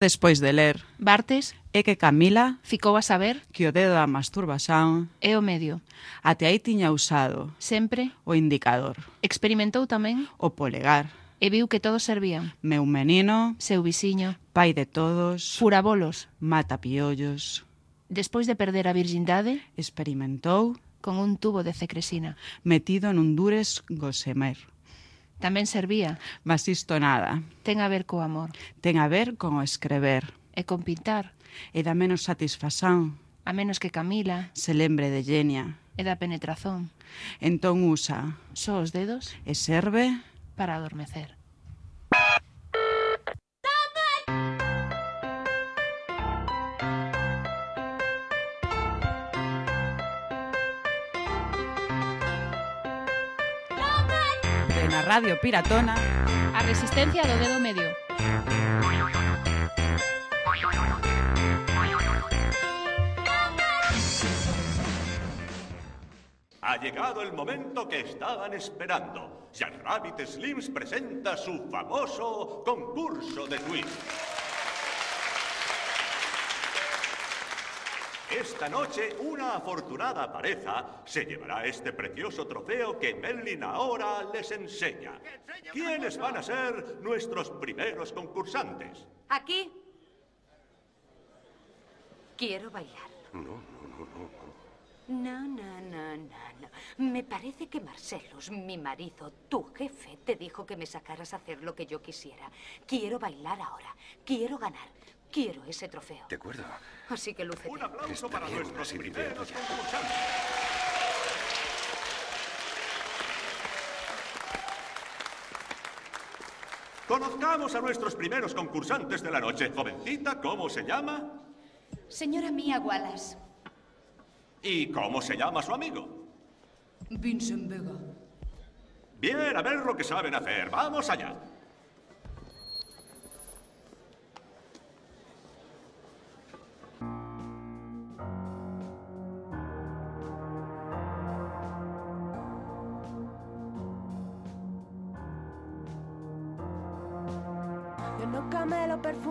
despois de ler Bartes é que Camila ficou a saber que o dedo da masturbación é o medio. Até aí tiña usado sempre o indicador. Experimentou tamén o polegar e viu que todos servían. Meu menino, seu vixiño, pai de todos, furabolos, mata piollos. Despois de perder a virgindade, experimentou con un tubo de cecresina metido nun dures gosemer. Tamén servía. Mas isto nada. Ten a ver co amor. Ten a ver con o escrever. E con pintar. E da menos satisfasán. A menos que Camila. Se lembre de Genia. E da penetrazón. Entón usa. Só os dedos. E serve. Para adormecer. Radio Piratona A resistencia do dedo medio. Ha llegado el momento que estaban esperando. Jack Rabbit Slims presenta su famoso concurso de quiz. Esta noche, una afortunada pareja se llevará este precioso trofeo que Merlin ahora les enseña. ¿Quiénes van a ser nuestros primeros concursantes? Aquí. Quiero bailar. No, no, no, no. No, no, no, no, no. Me parece que Marcelos, mi marido, tu jefe, te dijo que me sacaras a hacer lo que yo quisiera. Quiero bailar ahora. Quiero ganar. Quiero ese trofeo. De acuerdo. Así que lúcete. Un aplauso Está para bien, nuestros primeros. Conozcamos a nuestros primeros concursantes de la noche. Jovencita, ¿cómo se llama? Señora Mia Wallace. ¿Y cómo se llama su amigo? Vincent Vega. Bien, a ver lo que saben hacer. Vamos allá.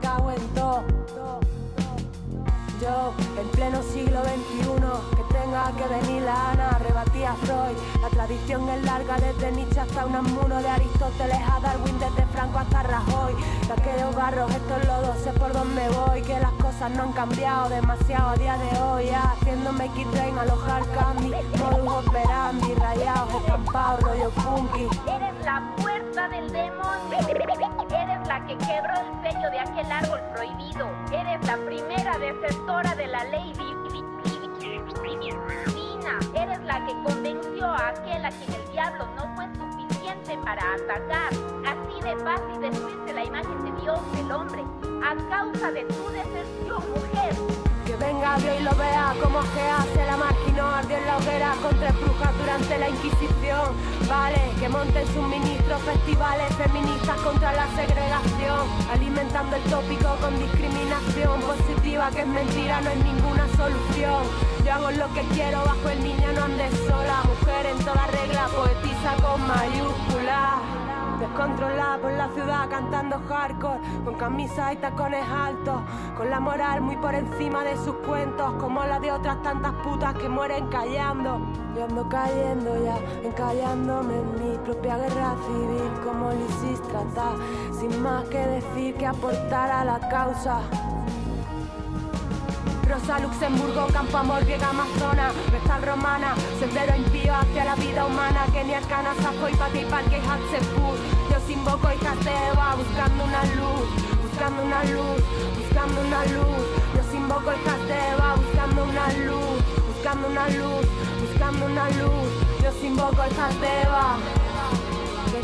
cago en todo. Yo, en pleno siglo XXI, que tenga que venir la Ana, rebatí a Freud. La tradición es larga desde Nietzsche hasta Unamuno, de Aristóteles a Darwin, desde Franco hasta Rajoy. De aquellos barros, estos lodos, sé por dónde voy, que las cosas no han cambiado demasiado a día de hoy. Ya, haciéndome X-Train, alojar candy, modus operandi, rayados, estampados, rollo funky. Eres la puerta del demonio. La que quebró el sello de aquel árbol prohibido. Eres la primera desertora de la ley di- di- divina. Eres la que convenció a aquel a quien el diablo no fue suficiente para atacar. Así de fácil destruirse la imagen de Dios, el hombre, a causa de tu deserción, mujer. Que venga Dios y lo vea como que hace la marginó ardió en la hoguera con tres brujas durante la Inquisición. Vale, que monten sus ministros festivales feministas contra la segregación, alimentando el tópico con discriminación positiva que es mentira, no es ninguna solución. Yo hago lo que quiero bajo el niño, no andes sola, mujer en toda regla, poetiza con mayúsculas. Descontrolada por la ciudad cantando hardcore, con camisas y tacones altos, con la moral muy por encima de sus cuentos, como la de otras tantas putas que mueren callando. Yo ando cayendo ya, encallándome en mi propia guerra civil, como Lysistrata, sin más que decir que aportar a la causa. Rosa, Luxemburgo, Campo Amor, Griega, Amazona, Vestal Romana, Sendero impío hacia la vida humana, Kenia, Cana, Safoy, Pati, Parque, Hatzeput. Yo os invoco de Eva, buscando una luz, buscando una luz, buscando una luz. Yo os invoco de Eva, buscando una luz, buscando una luz, buscando una luz. Yo os invoco. Que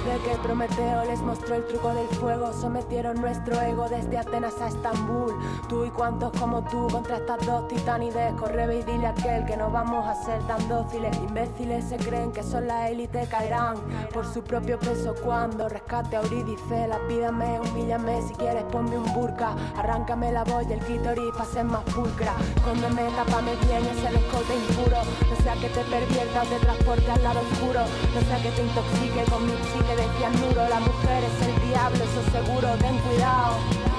Desde que Prometeo les mostró el truco del fuego, sometieron nuestro ego desde Atenas a Estambul. Tú y cuantos como tú contra estas dos titanides. Corre y dile a aquel que no vamos a ser tan dóciles. Imbéciles se creen que son la élite, caerán por su propio peso cuando rescate a Eurídice. La pídame, humíllame, si quieres ponme un burka. Arráncame la boya, el clítoris para ser más pulcra. Cóndeme, tapame bien ese escote impuro. No sea que te pervierta o te transporte al lado oscuro. No sea que te intoxique con mi psique de cianuro. La mujer es el diablo, eso seguro, ten cuidado.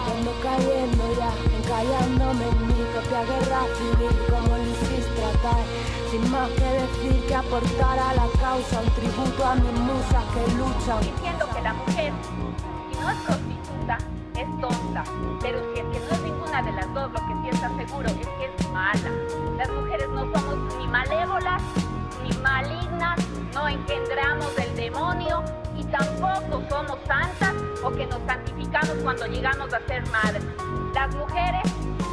Ando cayendo ya, encallándome en mi propia guerra civil. Como lo hiciste sin más que decir que aportar a la causa. Un tributo a mis musas que luchan. diciendo que la mujer, si no es prostituta, es tonta. Pero si es que no es ninguna de las dos, lo que sí seguro es que es mala. Las mujeres no somos ni malévolas, ni malignas, no engendramos y tampoco somos santas o que nos santificamos cuando llegamos a ser madres. Las mujeres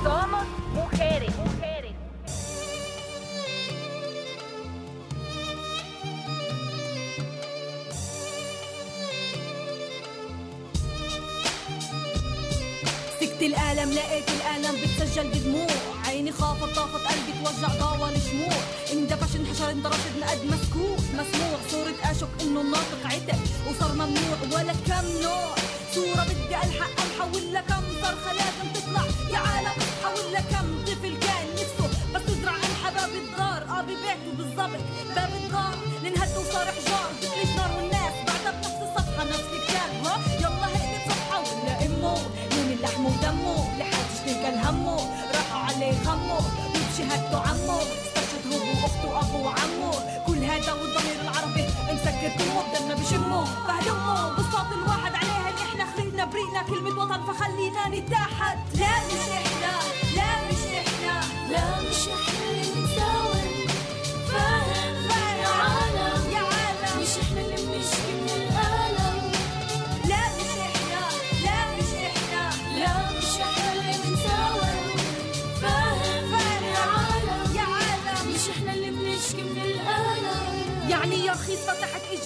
somos mujeres, mujeres. سكت الألم لقيت الألم بتسجل بدموع عيني خافت طافت قلبي توجع ضاوى الشموع اندفش انحشر اندرشت نقد مسكوك مسموع صورة أشك إنه الناطق عتق وصار ممنوع ولا كم نوع. صورة بدي ألحق أحول لها كم صرخة لازم تطلع. يا عالم اصحى ولا كم طفل كان نفسه. بس تزرع انحباب الدار آه ببيته بالضبط. باب الدار لنهد وصار حجار. بتلج نار والناس بشمه فهلمه بالصوت الواحد عليها اللي إحنا خلقنا بريقنا كلمة وطن فخلينا نتحد لا مش إحنا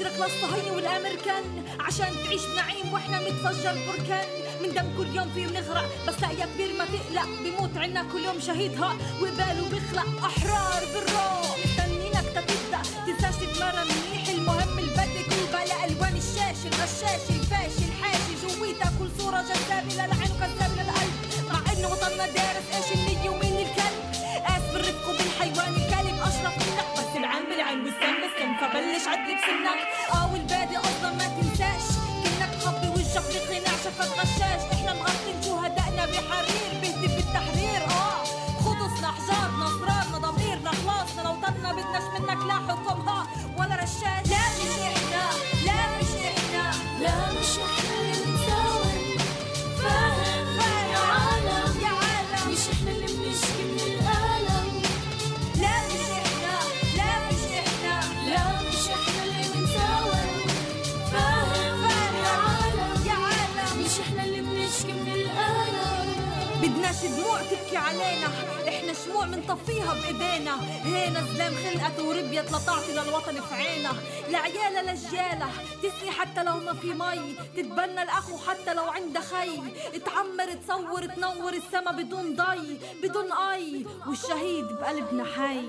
أجرك للصهاينة والأمريكان عشان تعيش بنعيم وإحنا متفجر بركان. من دم كل يوم فيه بنغرق بس لا يا كبير ما تقلق. بيموت عنا كل يوم شهيدها وباله بيخلق أحرار بالروح. مستنينك تبدأ تنساش تتمرن. منيح المهم البدء كوبا لالوان الشاشة الغشاش الفاشي الحاشي. جويتها كل صورة جذابة للعين وكذابه للقلب مع إنه وطننا دارس إيش النية ومين فبلش عدل بسنك آه والبادي أصلا ما تنساش. كنك تخبي وجهك بقناع علينا. إحنا شموع منطفيها بإيدينا. هينا زلام خلقت وربيت لتعطي للوطن في عينا. لعيالة لجيالة تسقي حتى لو ما في مي. تتبنى الاخو حتى لو عنده خي. تعمر تصور تنور السما بدون ضي بدون اي والشهيد بقلبنا حي.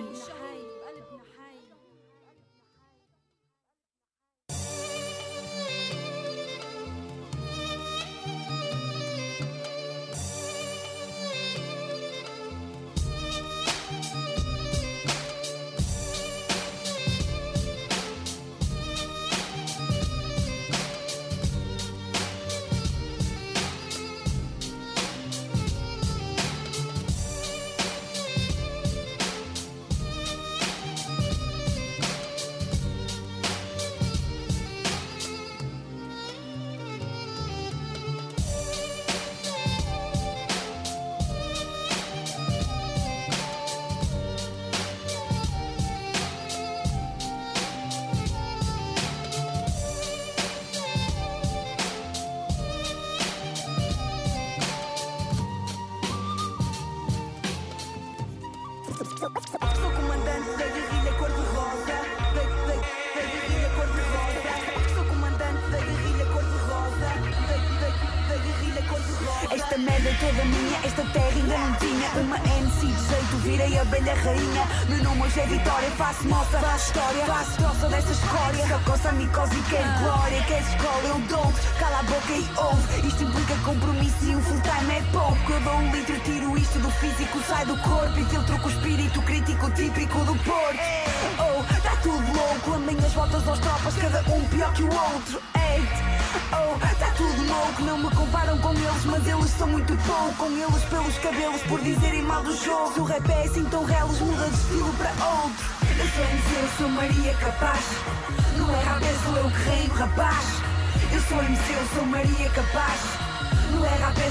sou Maria Capaz.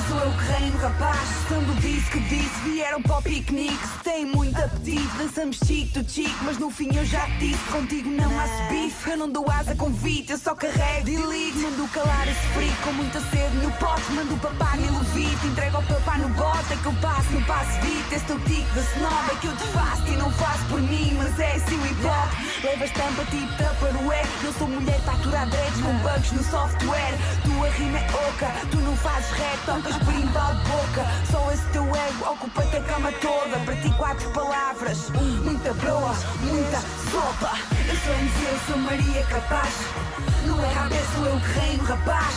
Sou eu que reino, rapaz. Sendo disse que disse, vieram para o piquenique. Se tem muito apetite, dançamos chique to chique Mas no fim eu já te disse, contigo não há bife Eu não dou asa convite, eu só carrego de ligue Mando calar esse frio com muita sede no pote. Mando papar e levite, entrego ao papá no bote. É que eu passo, não passo beat, esse teu tique da snob. É que eu te faço e não faço por mim Mas é assim o hip hop. Leva estampa tipo Tupperware. Não sou mulher para aturar dreads com bugs no software. Tua rima é oca, tu não fazes rap Tocas berimbau de boca. Só esse teu ego ocupa-te a cama toda. Para ti quatro palavras. Muita broa, muita sopa. Eu sou MC, eu sou Maria Capaz. No é rap, sou eu que reino, rapaz.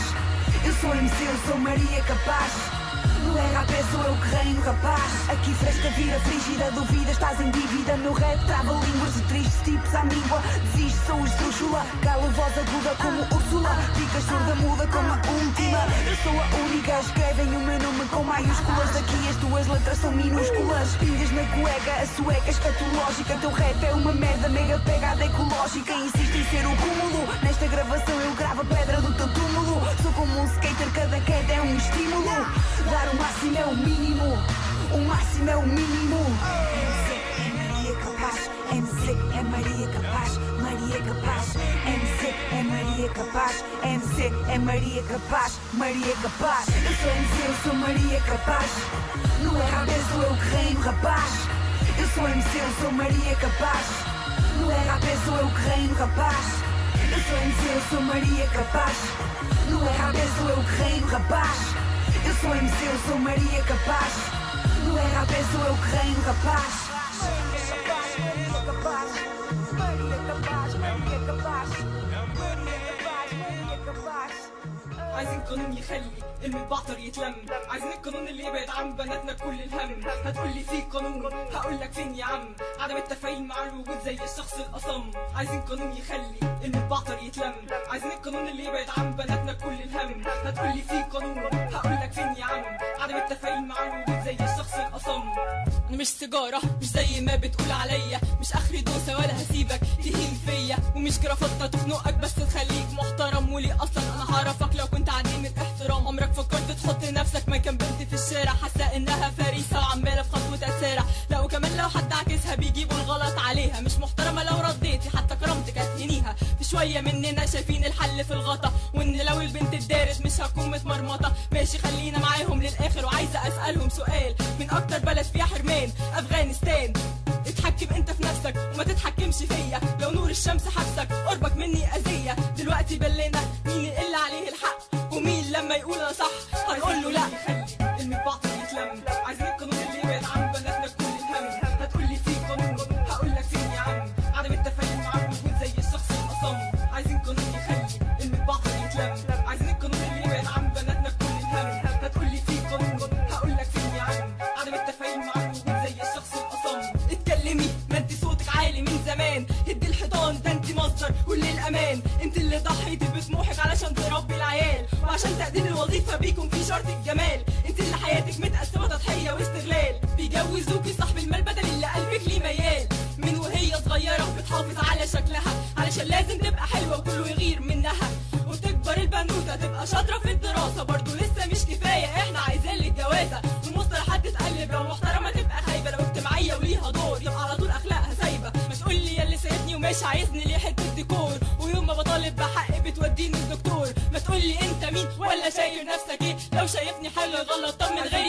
Eu sou MC, eu sou Maria Capaz no rap sou eu que reino, rapaz Aqui fresca vira frígida, duvida, estás em dívida. Meu rap trava línguas de tristes tipos à míngua. Desiste, sou esdrúxula, calo voz aguda como Úrsula. Ficas surda, muda como a última. Eu sou a única, escrevem o meu nome com maiúsculas. Aqui as tuas letras são minúsculas. Pingas na cueca, a sueca escatológica. Teu rap é uma merda, mega pegada ecológica. Insiste em ser o cúmulo. Nesta gravação eu gravo a pedra do teu túmulo. Sou como um skater, cada queda é estímulo Dar o máximo é o mínimo, o máximo é o mínimo. MC é Maria Capaz, MC é Maria Capaz, Maria Capaz, MC é Maria Capaz, MC é Maria Capaz, Maria Capaz. Eu sou MC, eu sou Maria Capaz. No rap, sou eu que reino, rapaz. Eu sou MC, eu sou Maria Capaz. No rap, sou eu que reino, rapaz. Eu sou MC, eu sou Maria Capaz. No é rap, sou eu que reino, rapaz. Eu sou MC, eu sou Maria Capaz No rap sou eu que reino, rapaz Maria Capaz, Maria Capaz, Maria Capaz Maria Capaz, Maria Capaz عايزين قانون يخلي المتبعتر يتلم. عايزين القانون اللي يبعد عن بناتنا كل الهم. هتقولي في قانون؟ هقولك فين يا عم. عدم التفاعل مع الوجود زي الشخص الأصم. عايزين قانون يخلي المتبعتر يتلم. عايزين القانون اللي يبعد عن بناتنا كل الهم. هتقولي في قانون؟ هقولك فين يا عم. عدم التفاعل مع الوجود زي الشخص الأصم. أنا مش سيجارة مش زي ما بتقول عليا. مش آخري دوسة ولا هسيبك تهين فيا. ومش جرافطة تخنقك بس تخليك محترم. ولي أصلا أنا هعرفك لو كنت عديم الاحترام عمرك فكرت تحط نفسك مكان بنت في الشارع. حاسة إنها فريسة وعمالة في خطوة اسارع لا وكمان لو حد عكسها بيجيبوا الغلط عليها. مش محترمة لو رديتي حتى كرامتك هتهينيها في شوية مننا شايفين الحل في الغطا. وإن لو البنت اتدارت مش هتكون متمرمطة. ماشي خلينا معاهم للآخر. وعايزة أسألهم سؤال. من أكتر بلد فيها حرمان؟ أفغانستان. اتحكم أنت في نفسك وما تتحكمش فيا. لو نور الشمس حبسك قربك مني أذية. دلوقتي بلنا مين اللي عليه الحق؟ ومين لما يقول أنا صح هنقول له لا. وعشان تقديم الوظيفة بيكون في شرط الجمال. انت اللي حياتك متقسمة تضحية واستغلال. بيجوزوكي صاحب المال بدل اللي قلبك ليه ميال. من وهي صغيرة بتحافظ على شكلها. علشان لازم تبقى حلوة وكله يغير منها. وتكبر البنوتة تبقى شاطرة في الدراسة. برضه لسه مش كفاية إحنا عايزين لك الدكتور ما تقول لي انت مين ولا شايف نفسك إيه؟ لو شايفني حاجة غلط طب من غيري.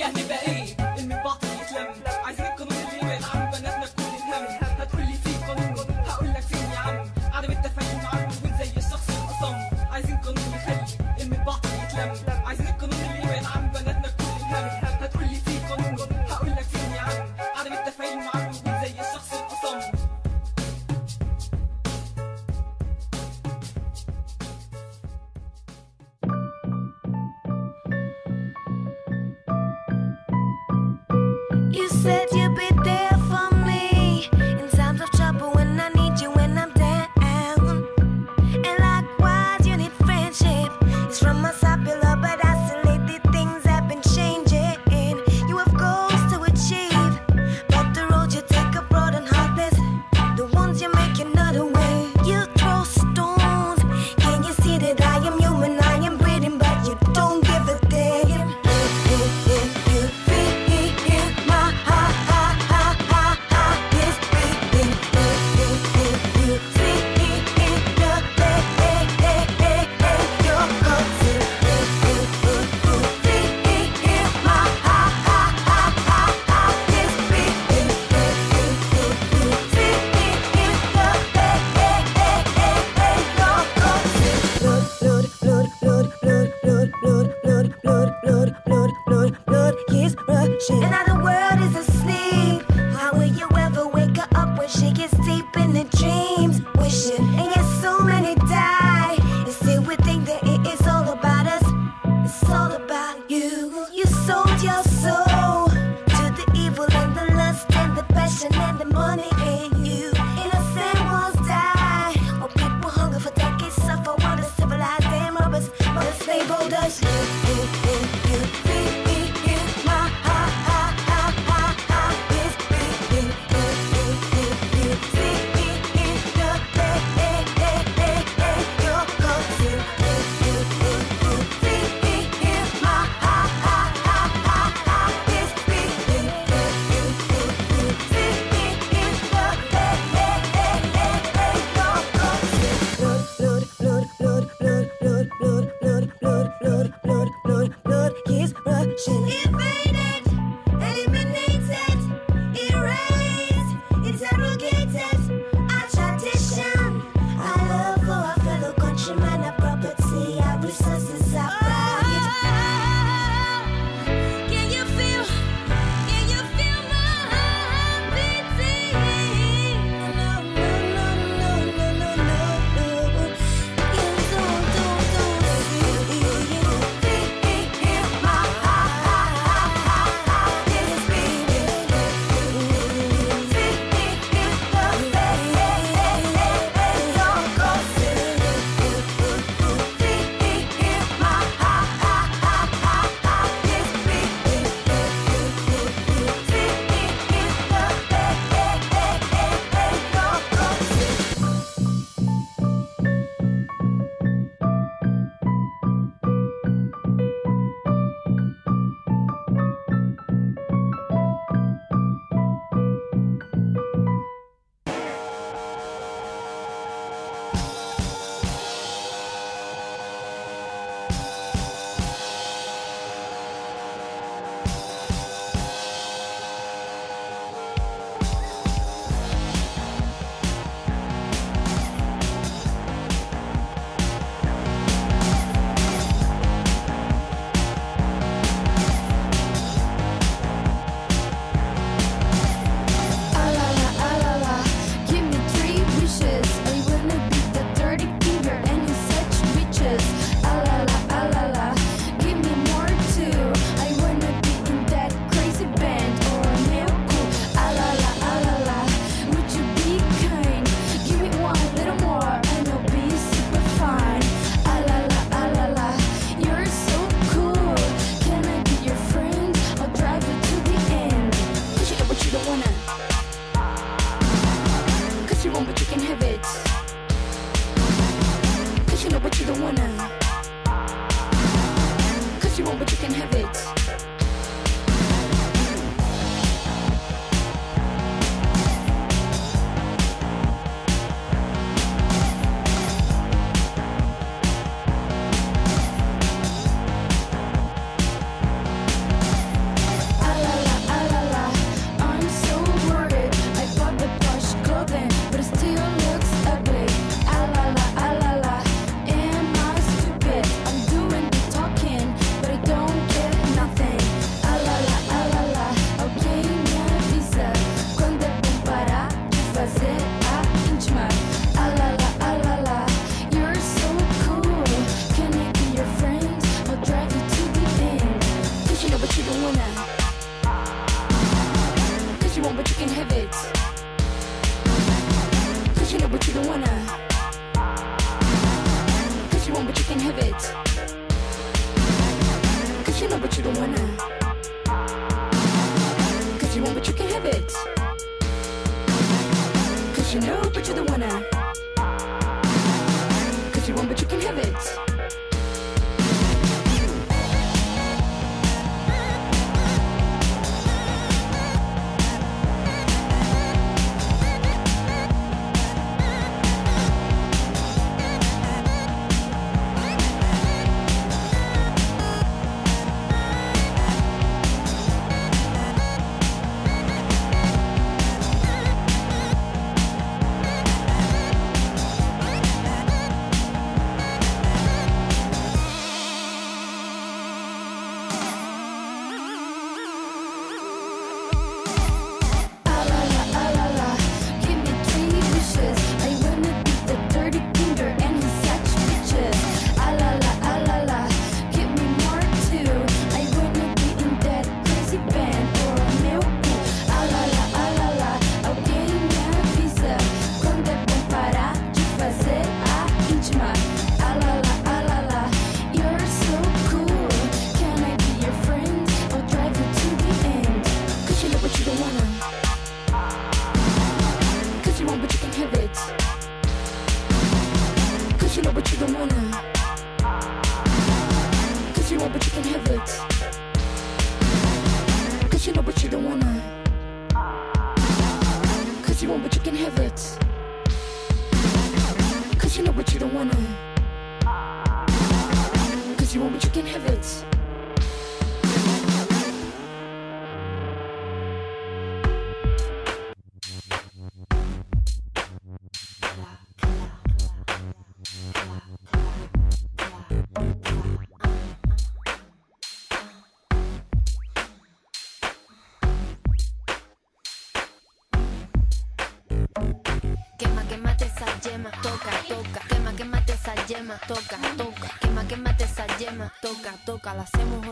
nunca la hacemos.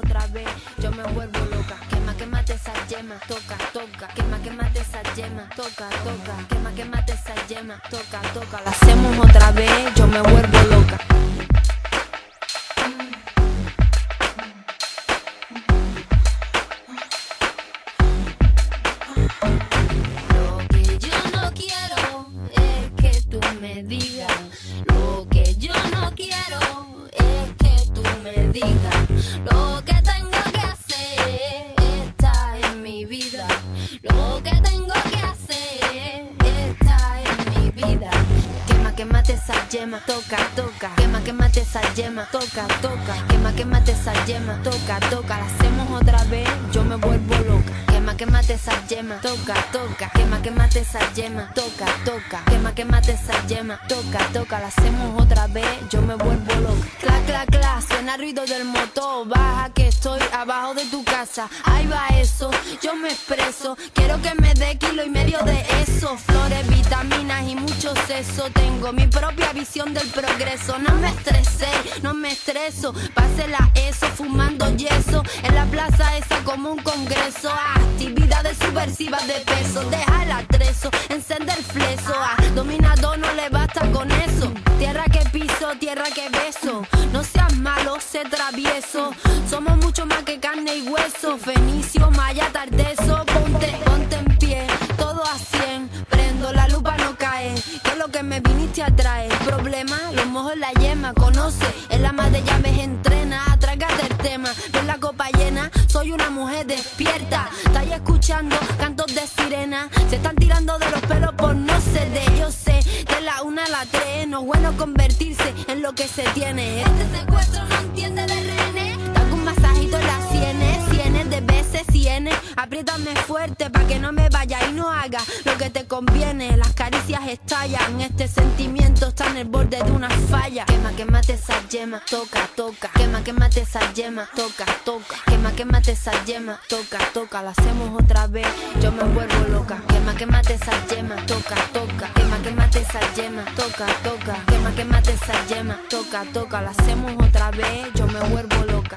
yo sé travieso. Somos mucho más que carne y hueso. Fenicio, Maya, Tardeso, ponte, ponte en pie, todo a 100. Prendo la lupa, no cae. Que es lo que me viniste atrae. Problema, los mojos la yema, conoce. El ama de llaves entrena, atrágate el tema. Ves la copa llena, soy una mujer despierta. Estáis escuchando cantos de sirena. Se están tirando de los pelos por no ser de ellos. De la una a la tres, no es bueno convertirse en lo que se tiene. lo que te conviene. Las caricias estallan, este sentimiento está en el borde de una falla. Quema, quemate esa yema, toca, toca. Quema, quemate esa yema, toca, toca. Quema, quemate esa yema, toca, toca. La hacemos otra vez, yo me vuelvo loca. Quema, quemate esa yema, toca, toca. Quema, quemate esa yema, toca, toca. Quema, quemate esa yema, toca, toca. La hacemos otra vez, yo me vuelvo loca.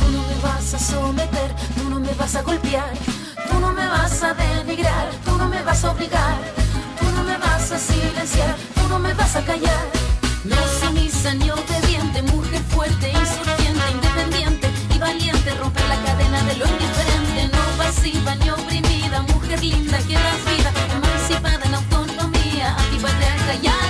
tú no me vas a someter, tú no me vas a golpear, tú no me vas a denigrar, tú no me vas a obligar, tú no me vas a silenciar, tú no me vas a callar. No sumisa ni obediente, mujer fuerte, insurgente, independiente y valiente, romper la cadena de lo indiferente, no pasiva ni oprimida, mujer linda que das vida, emancipada en autonomía, antipatriarca y alegría.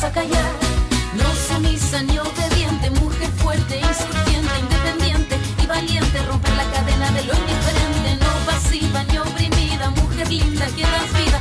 Vas a callar. No sumisa ni obediente, mujer fuerte, insurgente, independiente y valiente, romper la cadena de lo indiferente, no pasiva ni oprimida, mujer linda que das vida,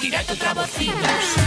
direto pra Bofinas.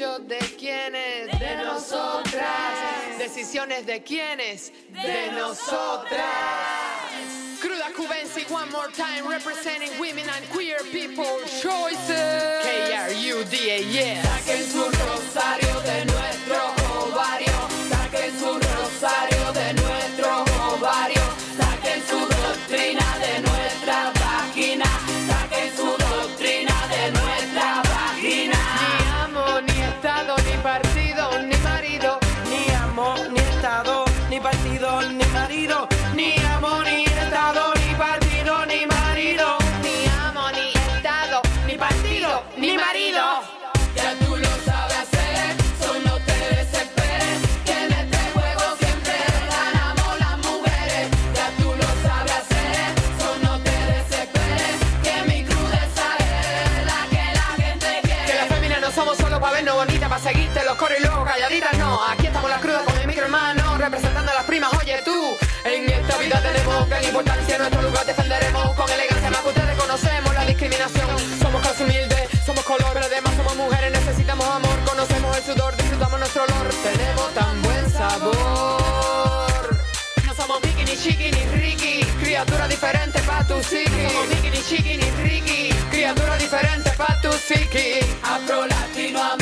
de quienes, de nosotras, decisiones de quienes, de nosotras. Cruda Cubensi, one more time, representing women and queer people choices. K-R-U-D-A-S. Saquen su rosario de nuestro conocemos gran importancia nuestro lugar defenderemos. Con elegancia más que ustedes conocemos la discriminación. Somos casi humildes somos color pero además somos mujeres necesitamos amor. Conocemos el sudor disfrutamos nuestro olor. Tenemos tan buen sabor. No somos Mickey ni Chiqui ni Ricky. Criatura diferente pa' tu psiqui. No somos Mickey ni Chiqui ni Ricky. Criatura diferente pa' tu psiqui. Afro latino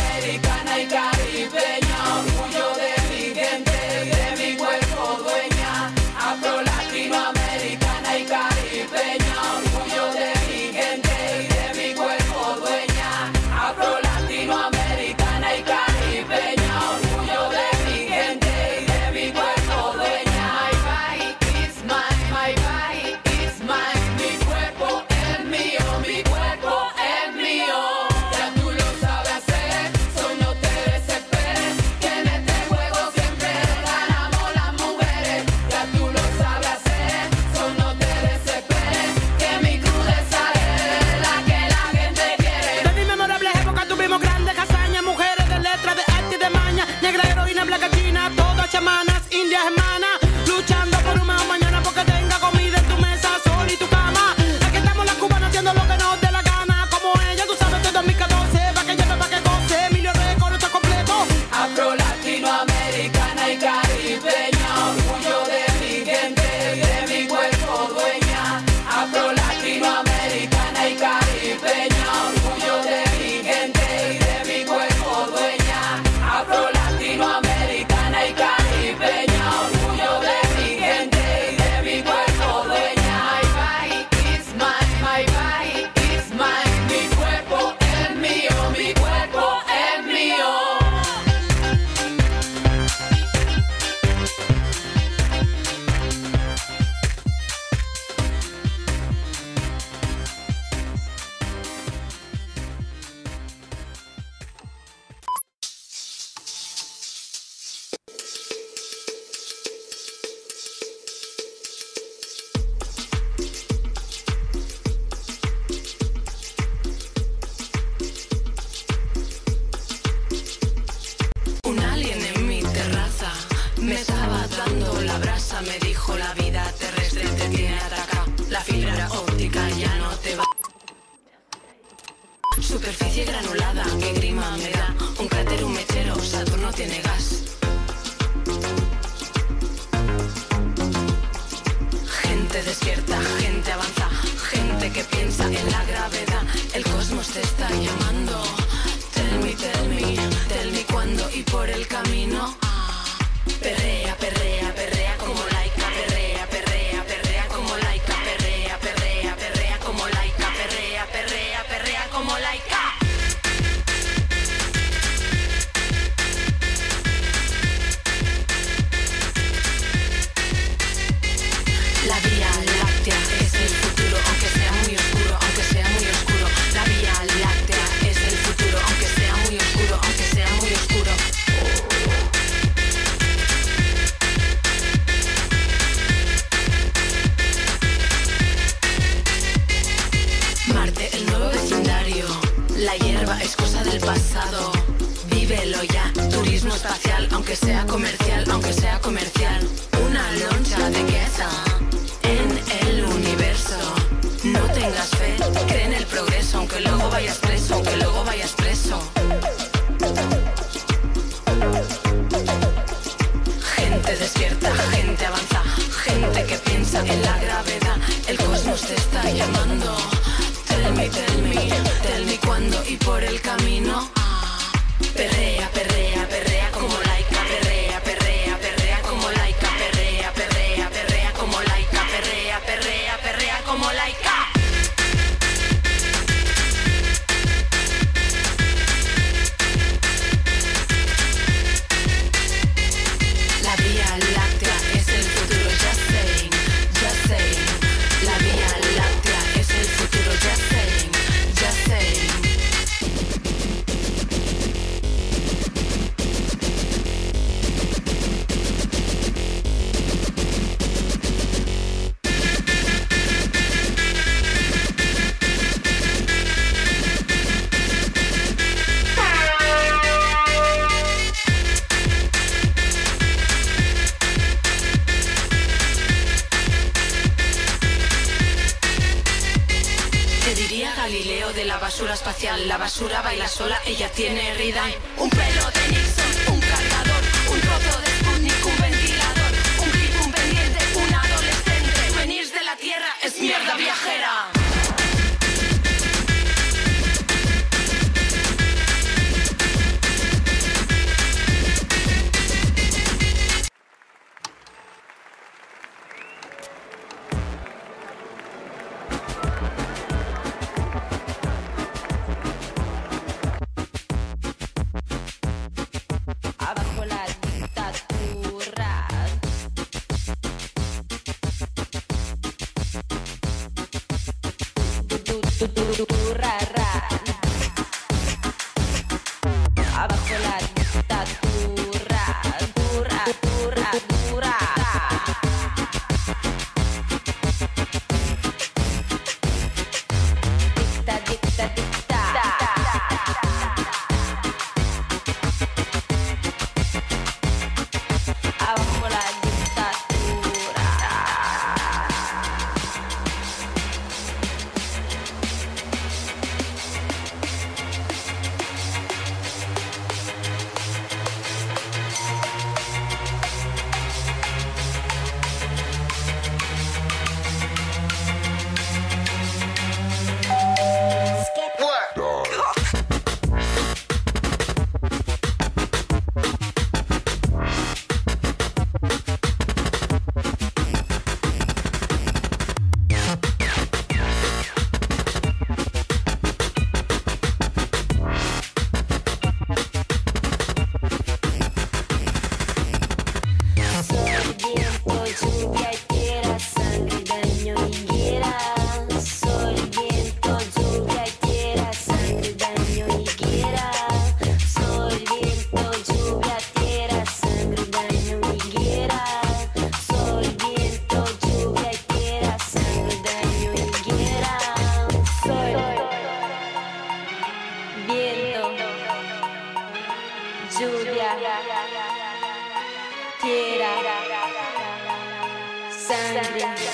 La basura baila sola, ella tiene rida. quiera sangre.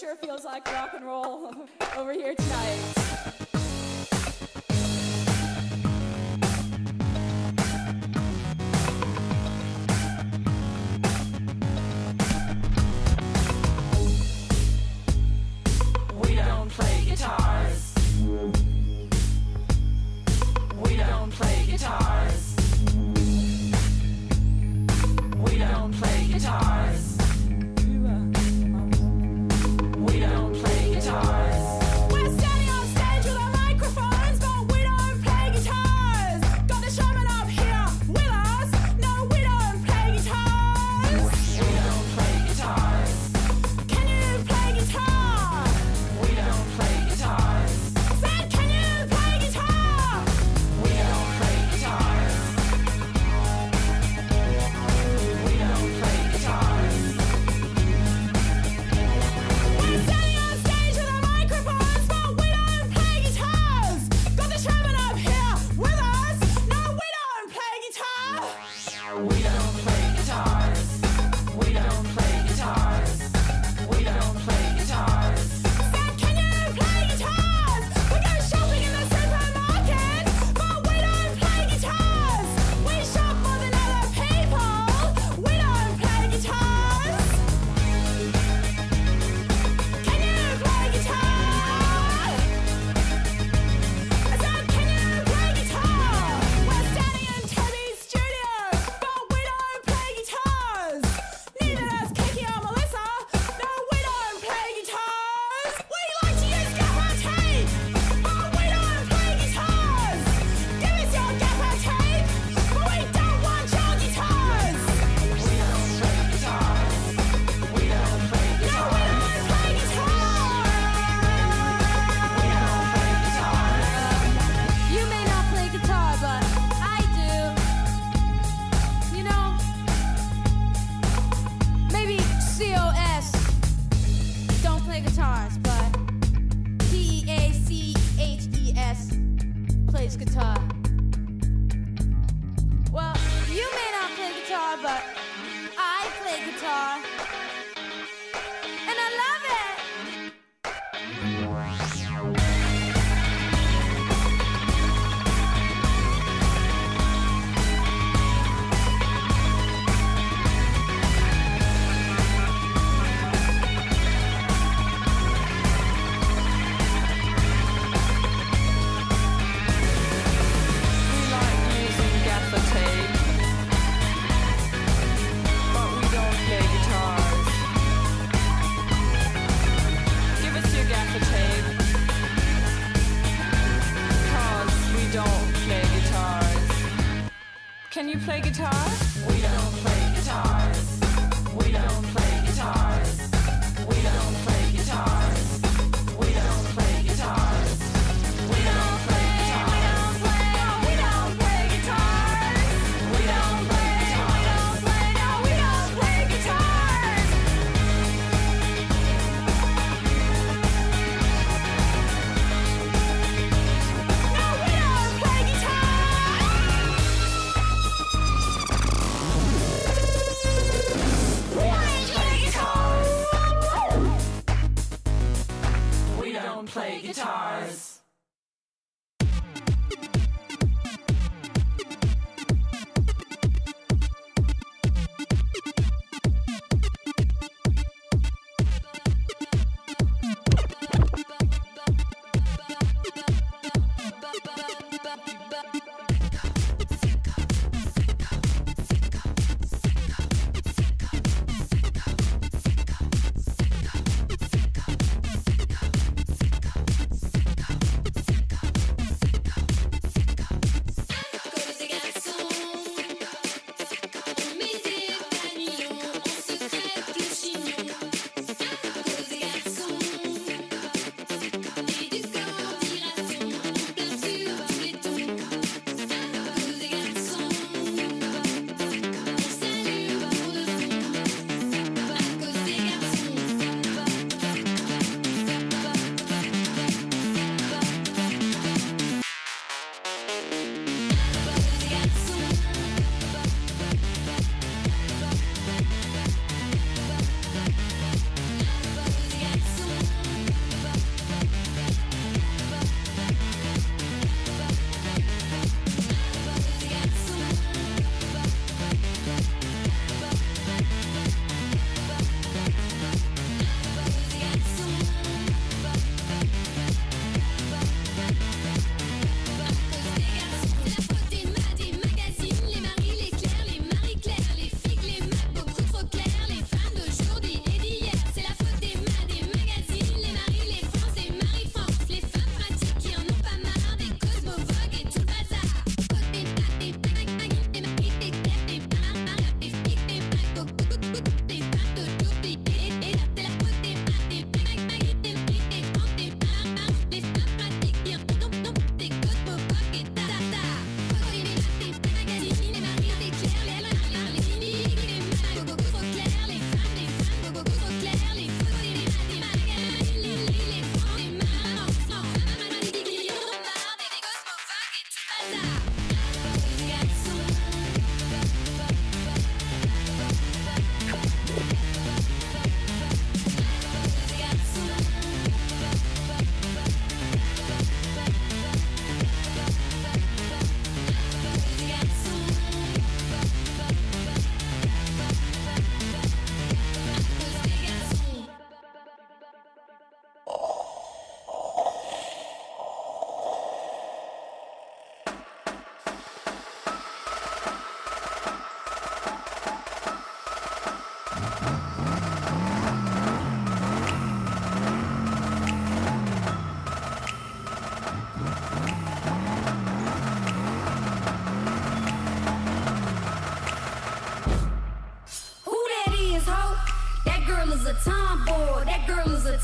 sure if you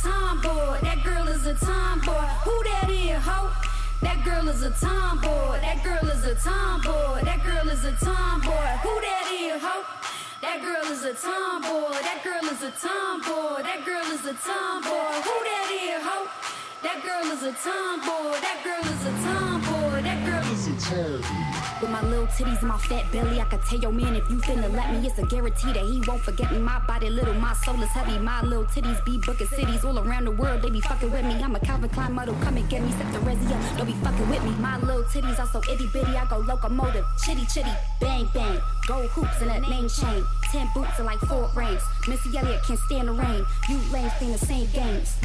tomboy. That girl is a tomboy. Who that is, ho? That girl is a tomboy. That girl is a tomboy. That girl is a tomboy. Who that is, ho? That girl is a tomboy. That girl is a tomboy. That girl is a tomboy. Who that is, ho? That girl is a tomboy. That girl is a tomboy. With my little titties and my fat belly, I can tell your man if you finna let me, it's a guarantee that he won't forget me. My body little, my soul is heavy. My little titties be booking cities all around the world. They be fucking with me. I'm a Calvin Klein model, come and get me. Step the resi up, don't be fucking with me. My little titties are so itty bitty, I go locomotive, chitty chitty, bang bang. Gold hoops and a name chain, ten boots and like four rings. Missy Elliott can't stand the rain. You lames playing the same games.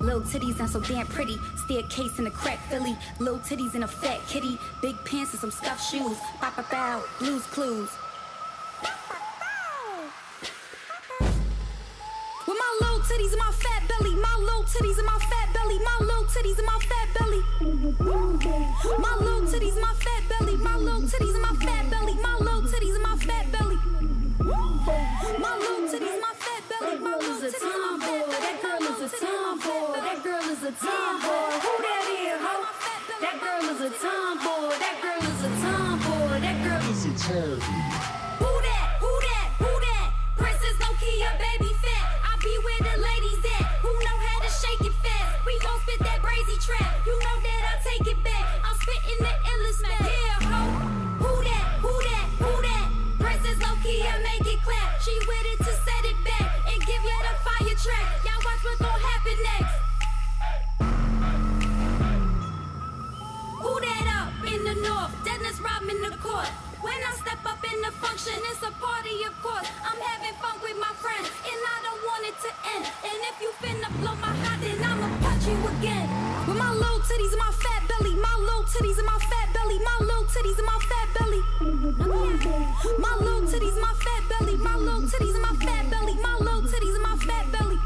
Little titties and so damn pretty. Staircase in a crack Philly. Little titties and a fat kitty. Big pants and some stuffed shoes. Pop a bow. Blues clues. With my little titties and my fat belly. My little titties and my fat belly. My little titties and my fat belly. My little titties, my fat belly. My little titties and my fat belly. My little titties little titties, my. That girl is a tomboy. That girl is a tomboy. Who that is, ho? That girl is a tomboy. That girl is a tomboy. That girl is a tomboy. In the function, it's a party, of course. I'm having fun with my friends, and I don't want it to end. And if you finna blow my hot, then I'ma punch you again. With my little titties and my fat belly, my little titties and my fat belly, my little titties and my fat belly. My little titties, my fat belly, my little titties and my fat belly, my little titties and my fat belly.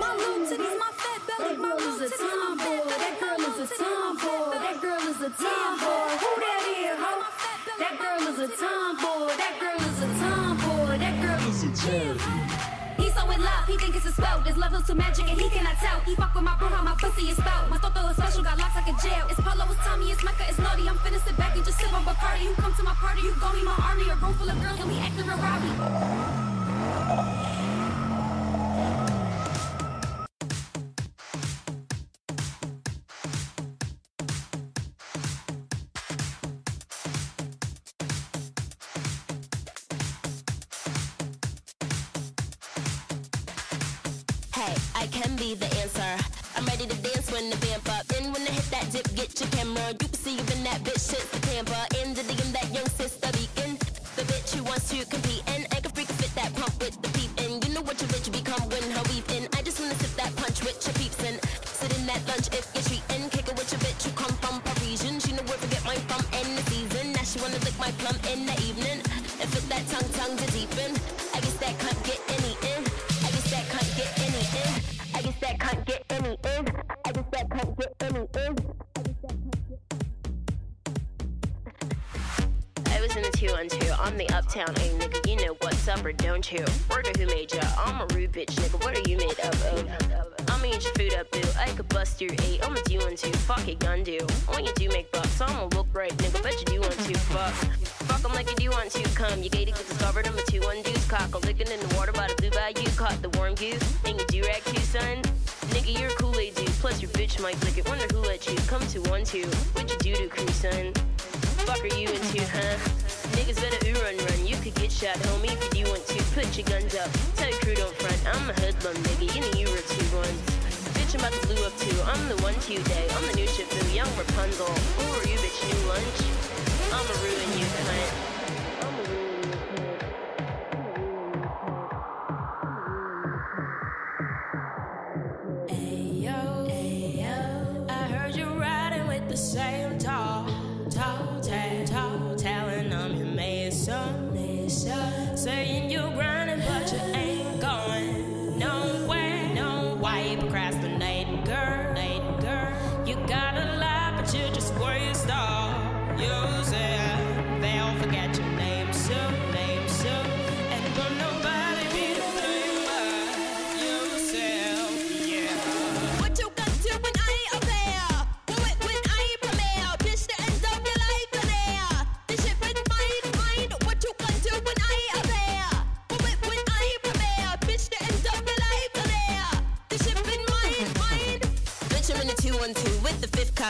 My little titties, my fat belly, my little titties and my fat belly. That girl is a tomboy. That girl is a tomboy. Who that is, ho? That girl is a tomboy. That girl is a tomboy. That girl is a tomboy. He's so in love, he think it's a spell. This love is too magic and he cannot tell. He fuck with my bro, how my pussy is spelled. My toto is special, got locks like a jail. It's Polo, it's Tommy, it's Mecca, it's naughty. I'm finna sit back and just sip on Bacardi. You come to my party, you gon' be my army. A room full of girls and we acting real rowdy.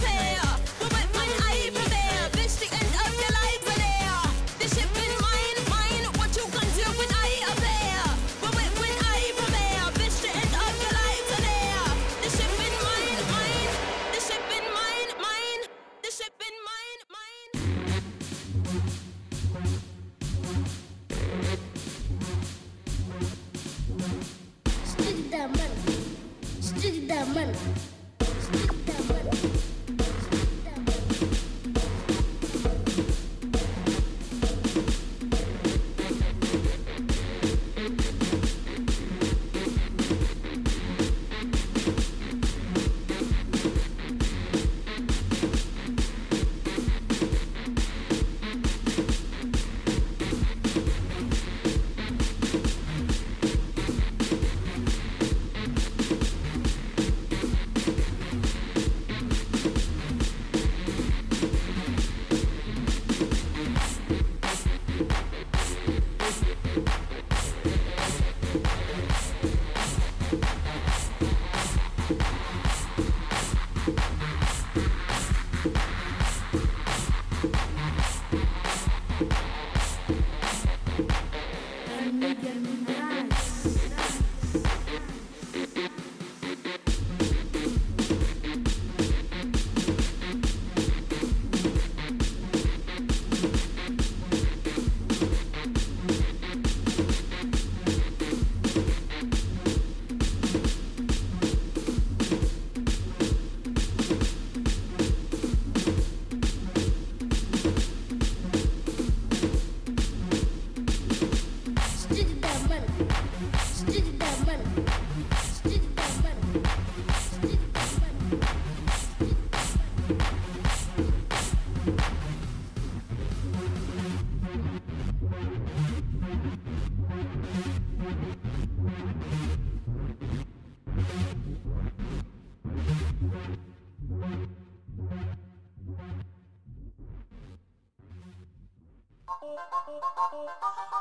Jumping.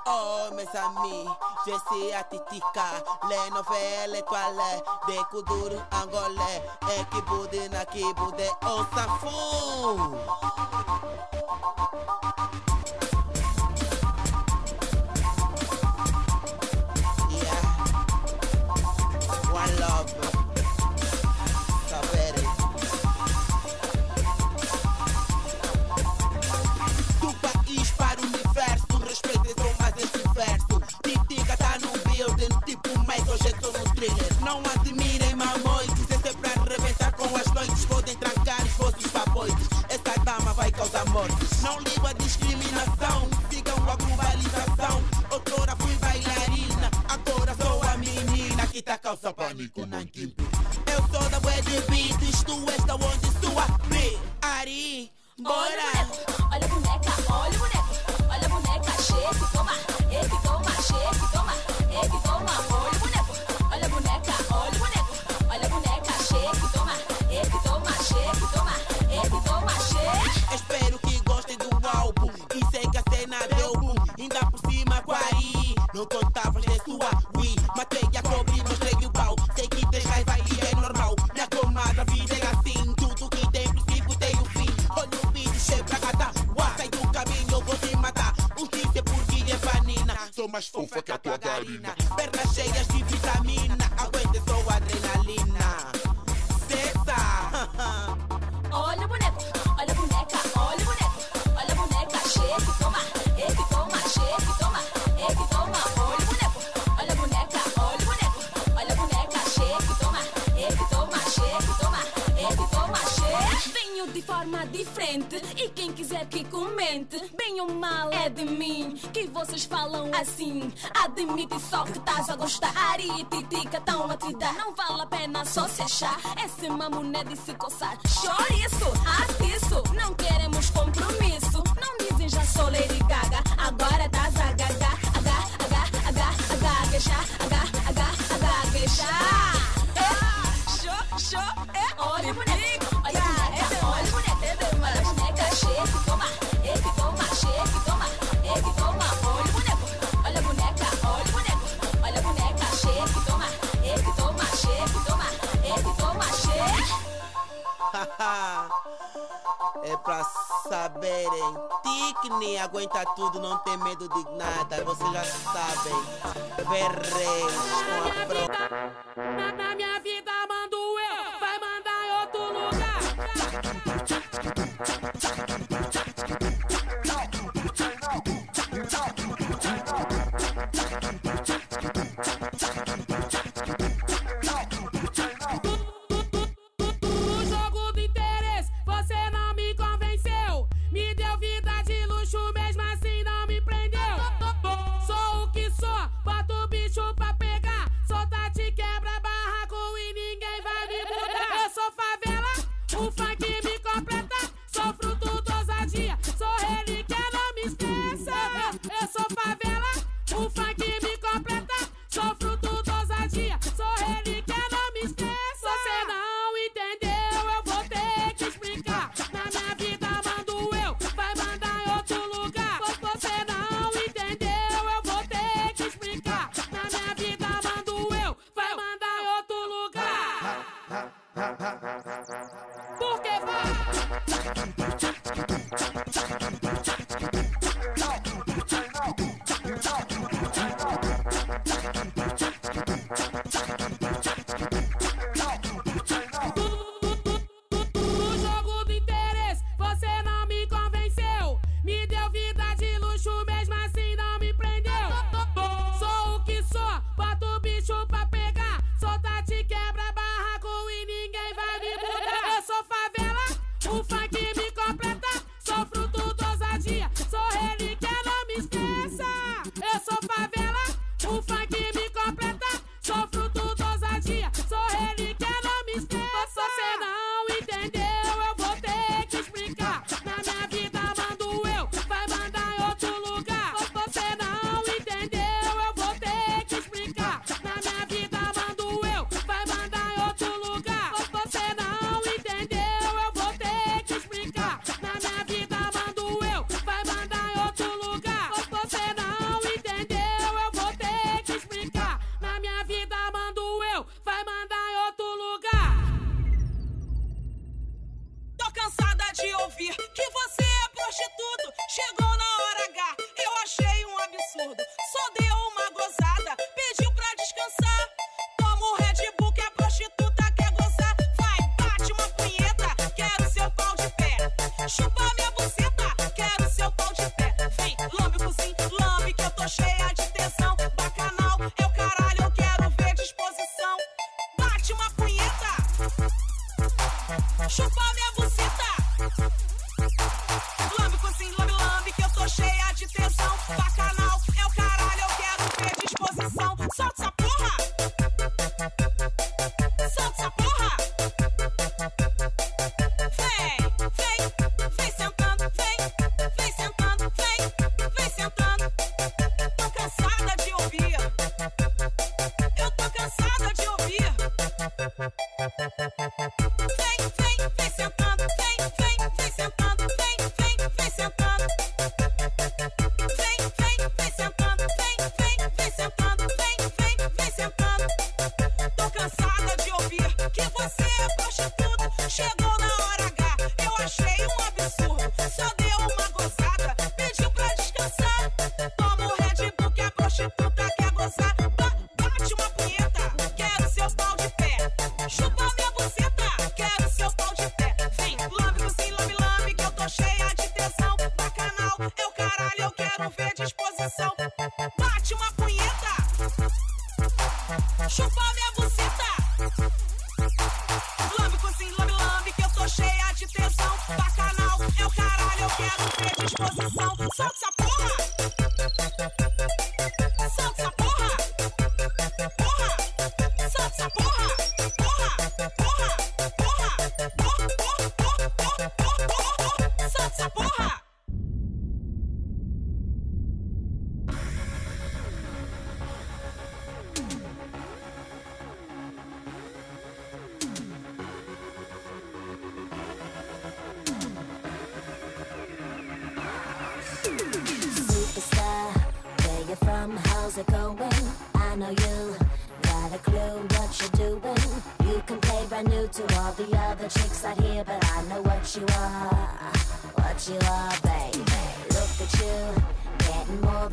Oh mes amis, je suis atitika Les nouvelles étoiles Des kuduru angolais Et qui boude na qui boude On s'en fout Não ligo a discriminação. Sigam a globalização Outrora fui bailarina. Agora sou a menina Que tá causa pânico na equipe Eu sou da bué Ari e Titica tão a. Não vale a pena só se achar. Esse é mamuné de se coçar. Tá. é pra saberem. Ticne aguenta tudo, não tem medo de nada. Vocês já sabem. Verreis com a pro... Na minha vida mando eu, vai mandar em outro lugar.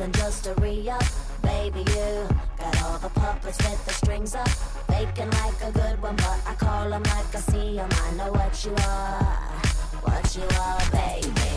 than just a re-up. Baby, you got all the puppets with the strings up. Faking like a good one, but I call them like I see them I know what you are, what you are, baby.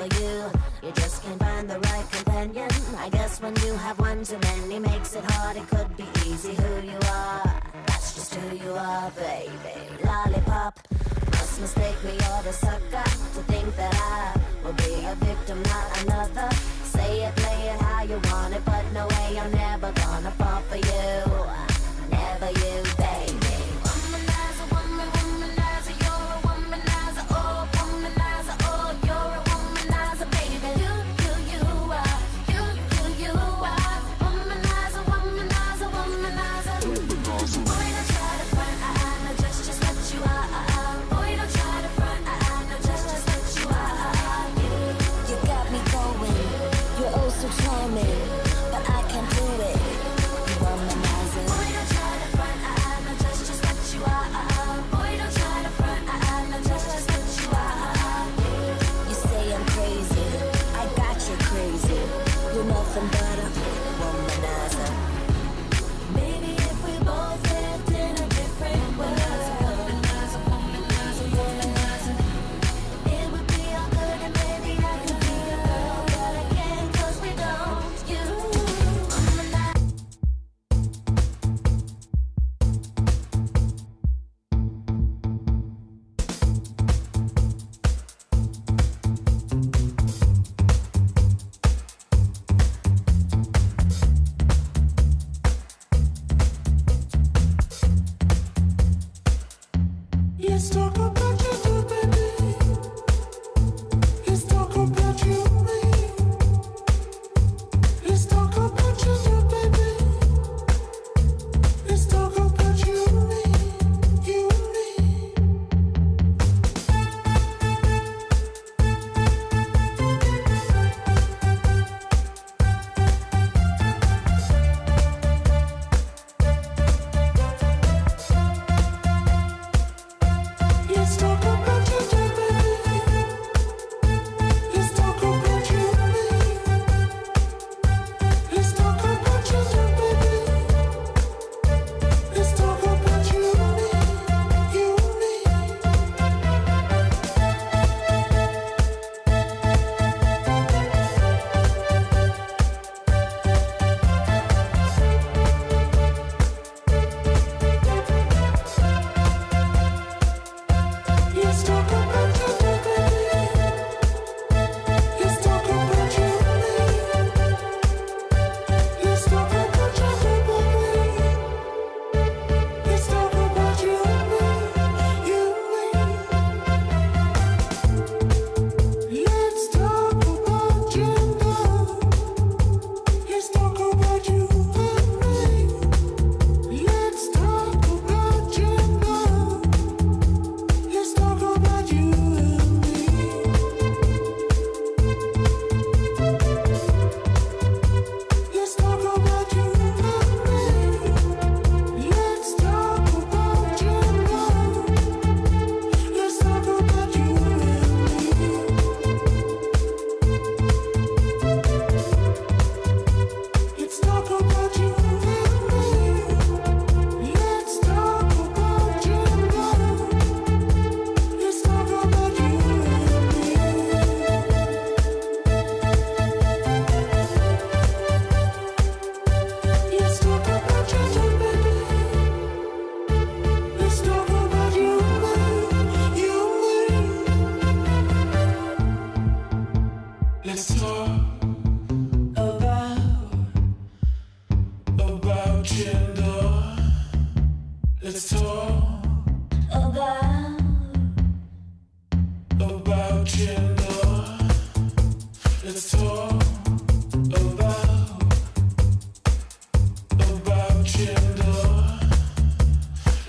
for you. You just can't find the right companion. I guess when you have one too many, makes it hard. It could be easy who you are. That's just who you are, baby.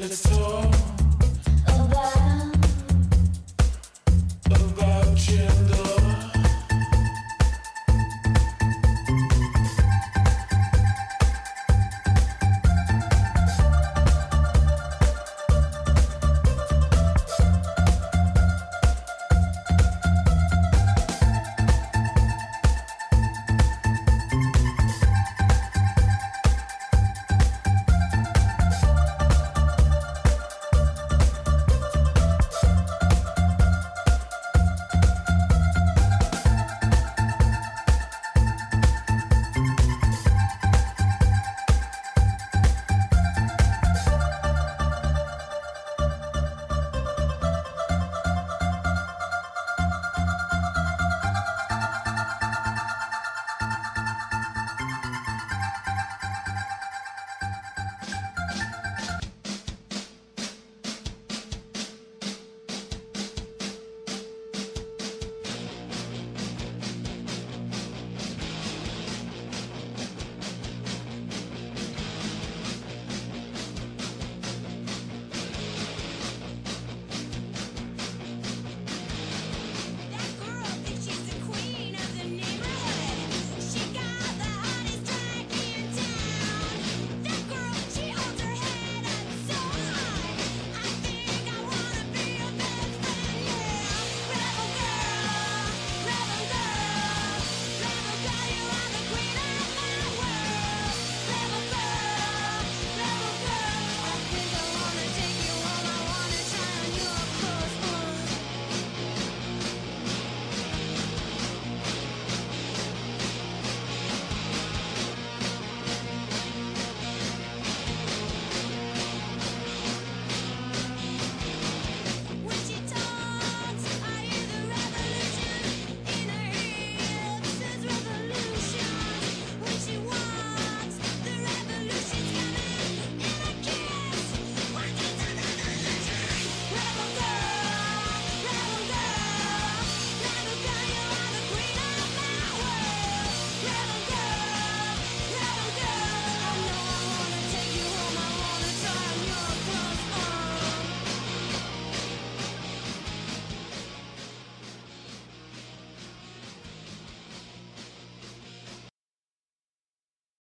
Let's go.